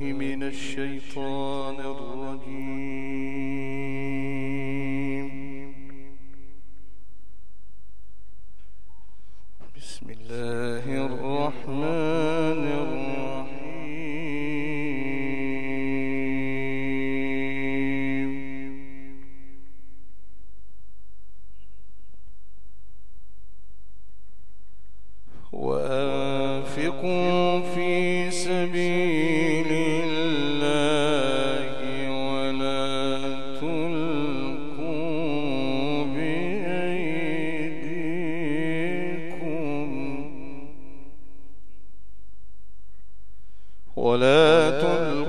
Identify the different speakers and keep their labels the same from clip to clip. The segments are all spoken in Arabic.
Speaker 1: من الشيطان الرجيم. تلقوا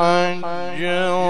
Speaker 1: الحج والعمرة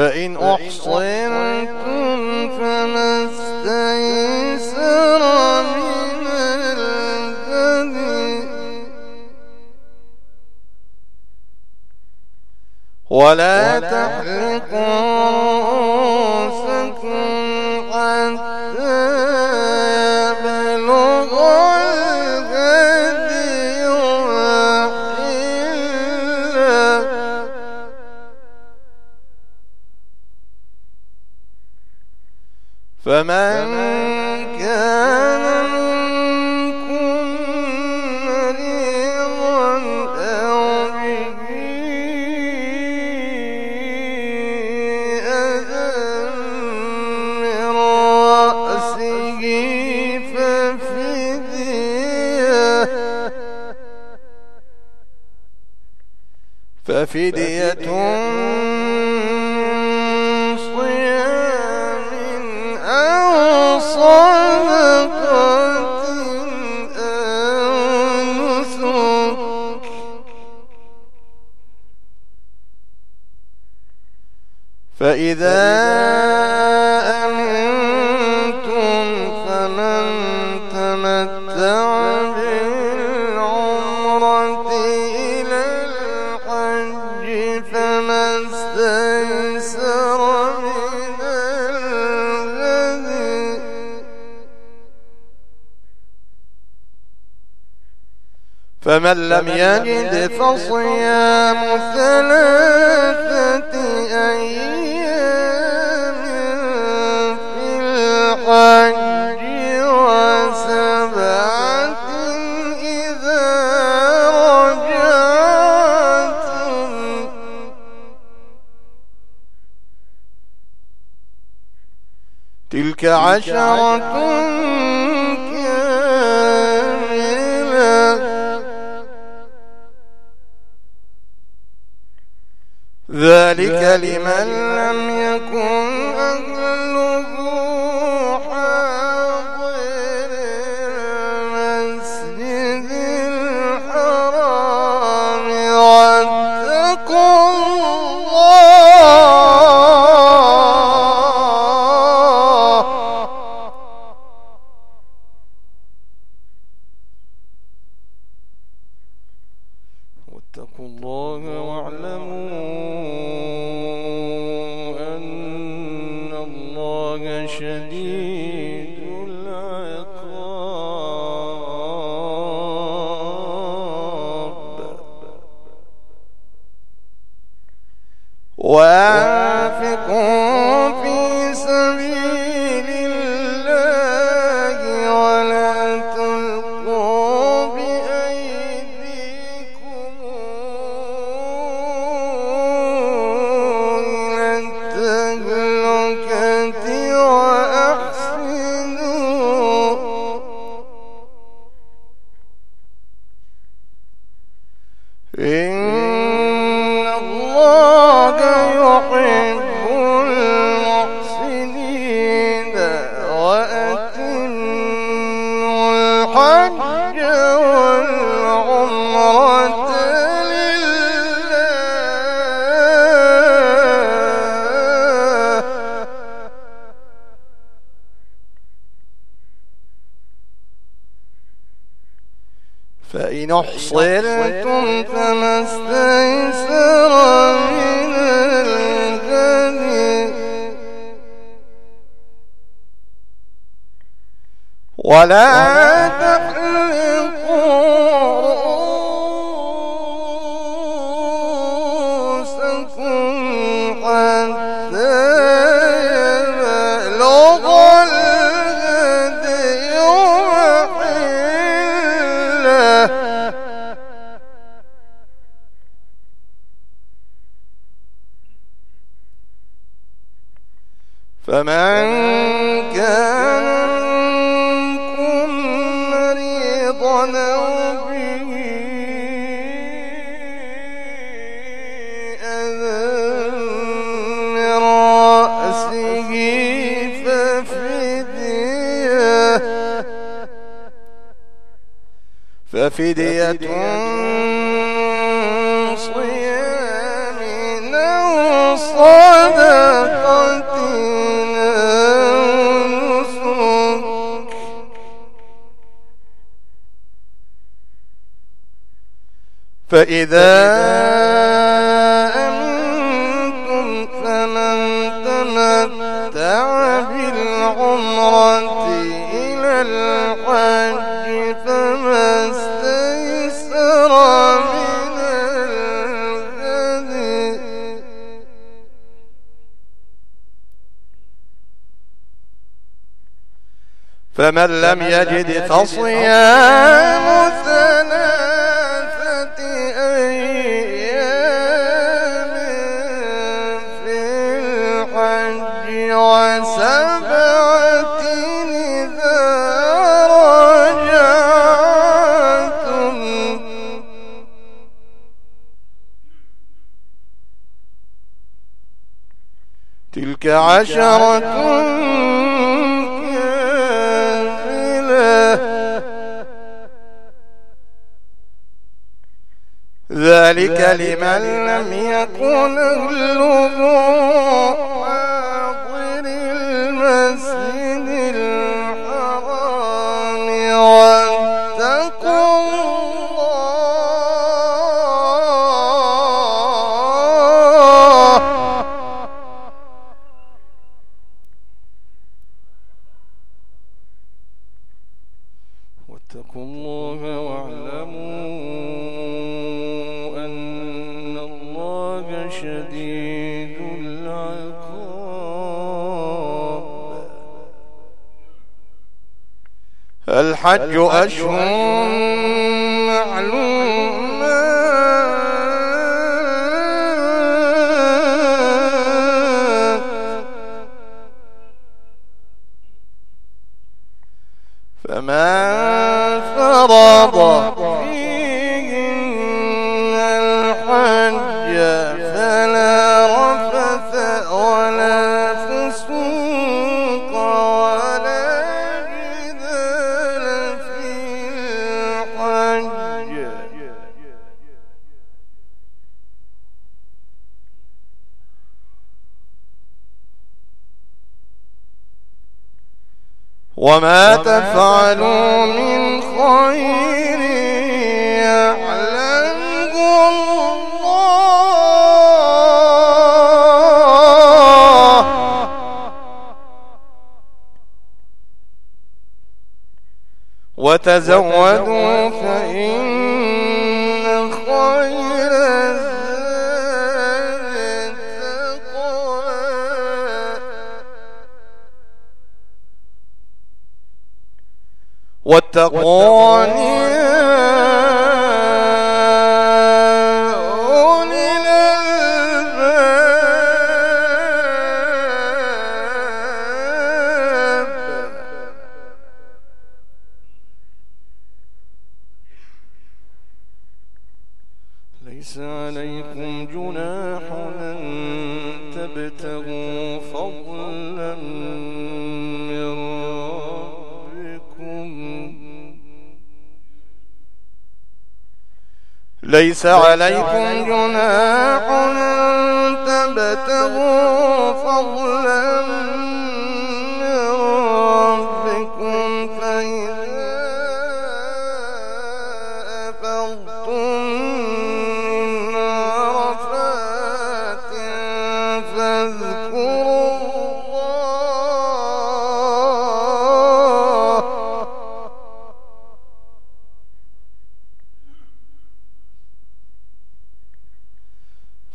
Speaker 1: فإن أحصرتم فما استيسر من الهدي ولا تحلقوا فمن كان منكم مريضا أو به أذى من رأسه ففدية ففدية فإذا أمنتم فمن تمتع بالعمرة إلى الحج فما استيسر من الهدي. فمن لم يجد فصيام ثلاثة تلك عشرة كاملة. ذلك لمن لم يكن الله فإن فما استيسر من الهدي ولا تحلقوا رؤوسكم حتى فمن كان منكم مريضا أو به أذى من رأسه ففدية ففدية صيام أو صدقة فإذا أمنتم فمن تمتع بالعمرة إلى الحج فما استيسر من الهدي. فمن لم يجد فصيام ثلاثة تلك عشرة كاملة. ذلك لمن لم يكن أهله الحج أشهر معلومات. فمن فرض وما تفعلوا من خير يعلمه الله. وتزودوا فإن واتقون ليس عليكم جناح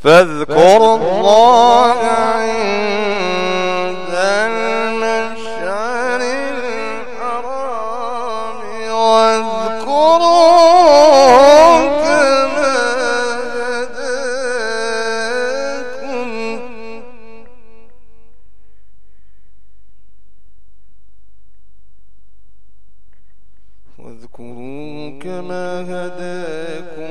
Speaker 1: فاذكروا الله عند المشعر الحرام واذكروا كما هداكم. واذكروا كما هداكم.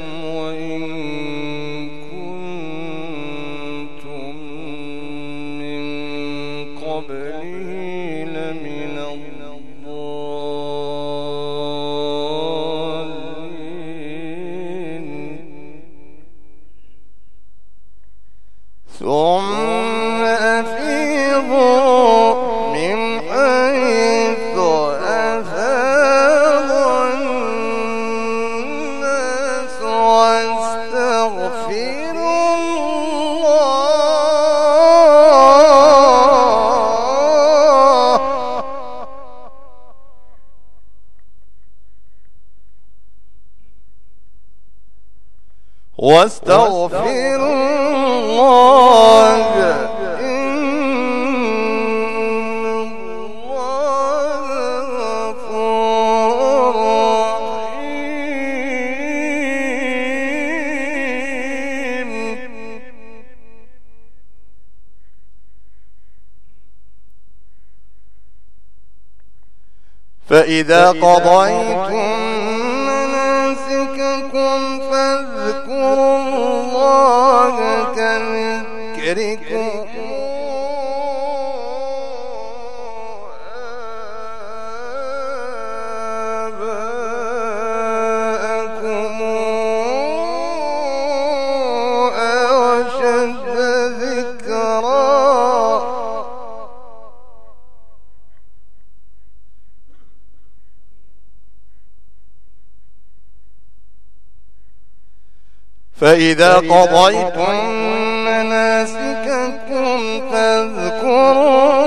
Speaker 1: واستغفر الله. فإذا قضيتم مناسككم كذكركم آباءكم أشد ذكرا فإذا قضيتم مناسككم فاذكرون.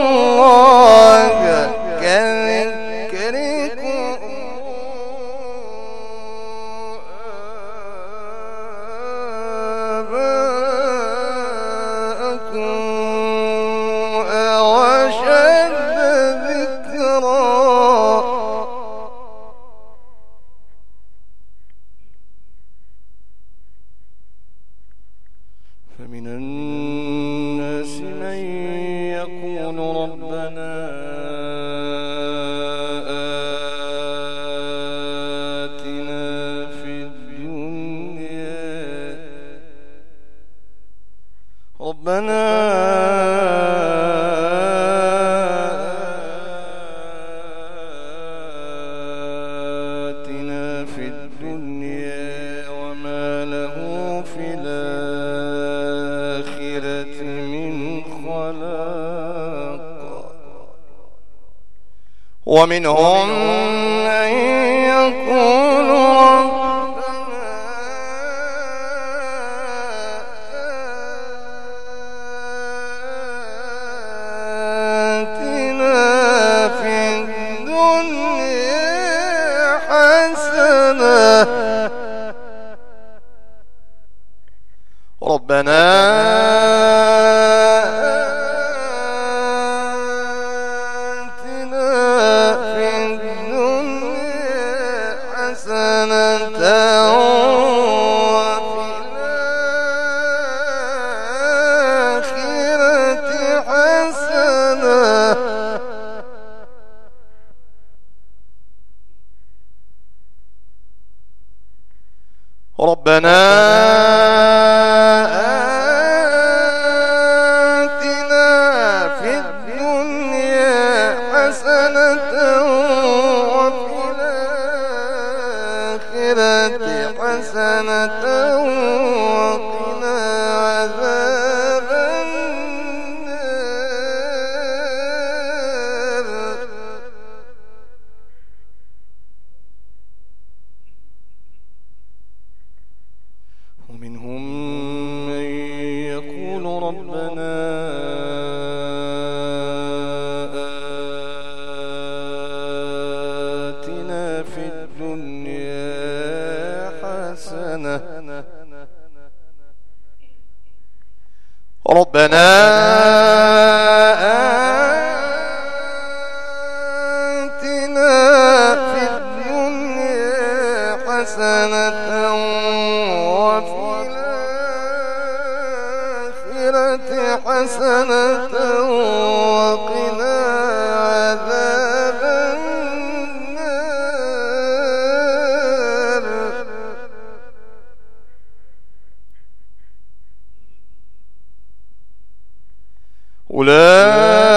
Speaker 1: ومنهم من يكون ربنا ربنا آتنا في الدنيا حسنة. ربنا أولئك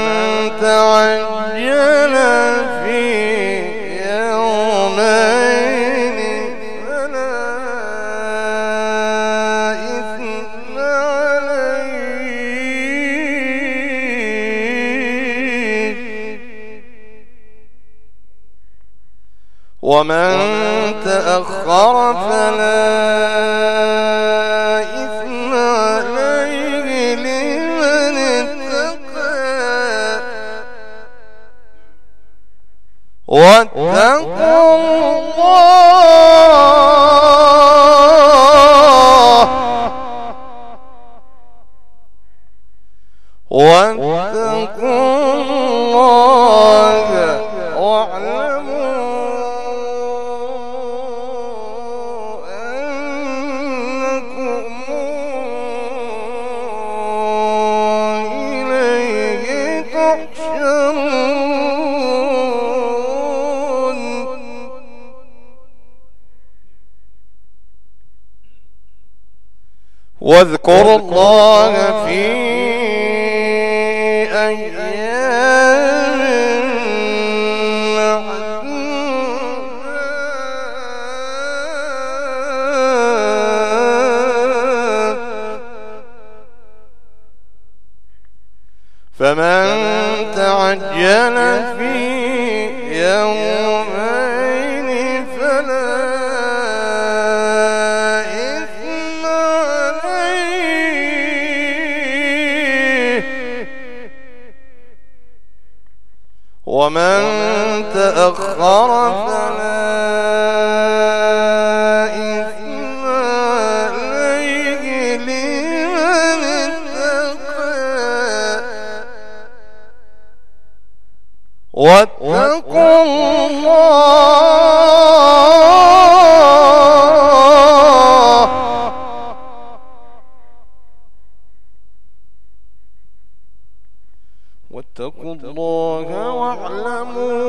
Speaker 1: ومن تأخر فلا إثم عليه لمن اتقى. واتقوا الله. واتقوا واذكروا الله في أيام فمن تعجل في يومين ومن تأخر فلا واتقوا الله واتقوا الله واعلموا